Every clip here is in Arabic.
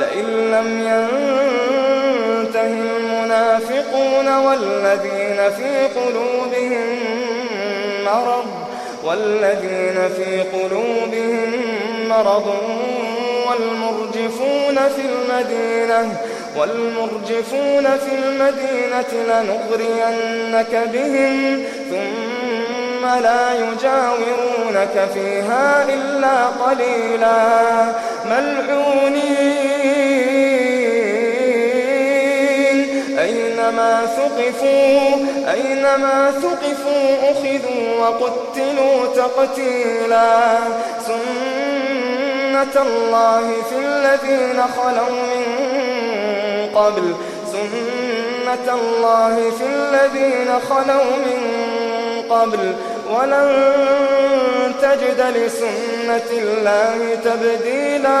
لئن لم ينتهي المنافقون والذين في قلوبهم مرض والذين في قلوبهم مرض والمرجفون في المدينة والمرجفون في المدينة لنغرينك بهم ثم لا يجاورونك فيها إلا قليلا. ملعون أينما ثقفوا أينما ثقفوا أخذوا وقتلوا تقتيلا. سنة الله في الذين خلوا من قبل. سنة الله في الذين خلوا من قبل. ولن تجد لسنة الله تبديلا.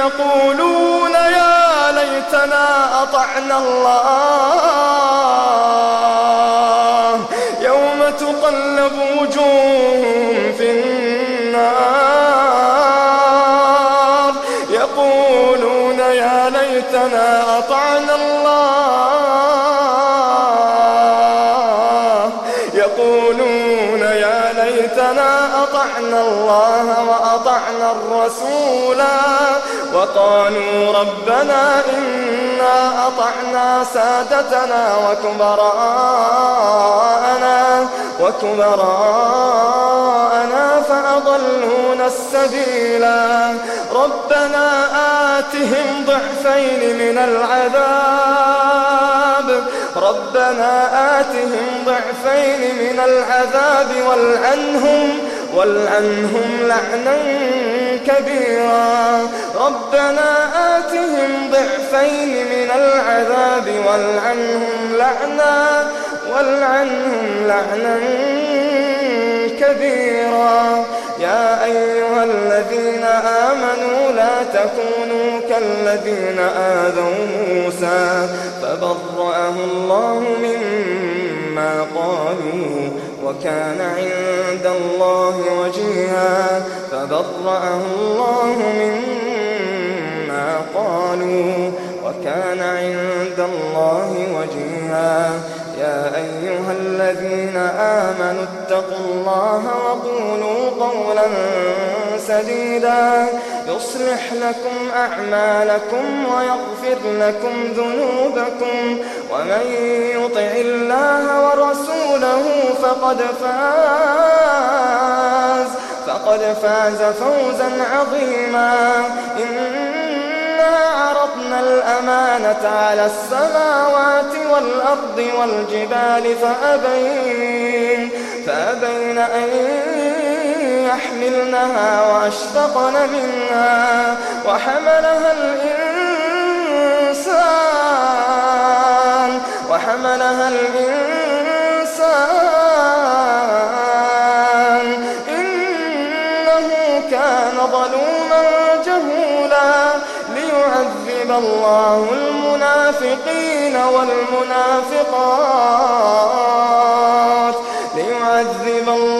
يقولون يا ليتنا أطعنا الله يوم تقلب وجوههم في النار يقولون يا ليتنا أطعنا الله وأطعنا الرسولا وقالوا ربنا إنا أطعنا سادتنا وكبراءنا وكبراءنا فأضلون السبيلا ربنا آتهم ضعفين من العذاب ربنا آتهم ضعفين من العذاب والعنهم والعنهم لعنا كبيرا. ربنا آتهم ضعفين من العذاب والعنهم لعنا والعنهم لعنا كبيرا. يا أيها الذين آمنوا لا تكونوا كالذين آذوا موسى فبرأه الله مما قالوا. وكان عند الله وجيها فبرأه الله مما قالوا وكان عند الله وجيها يا أيها الذين آمنوا اتقوا الله وقولوا قولا سديدا يصلح لكم أعمالكم ويغفر لكم ذنوبكم ومن يطع الله ورسوله فقد فاز فقد فاز فوزا عظيما إنا عرضنا الأمانة على السماوات والأرض والجبال فأبين فأبين أن حملناها وأشفقن منها وحملها الإنسان وحملها الإنسان. إنه كان ظلوما جهولا ليعذب الله المنافقين والمنافقات ليعذب الله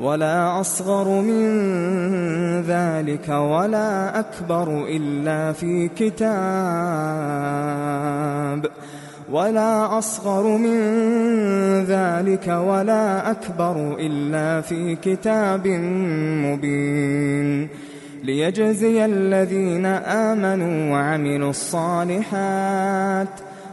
ولا أصغر من ذلك ولا أكبر إلا في كتاب. ولا أصغر من ذلك ولا أكبر إلا في كتاب مبين. ليجزي الذين آمنوا وعملوا الصالحات ۖ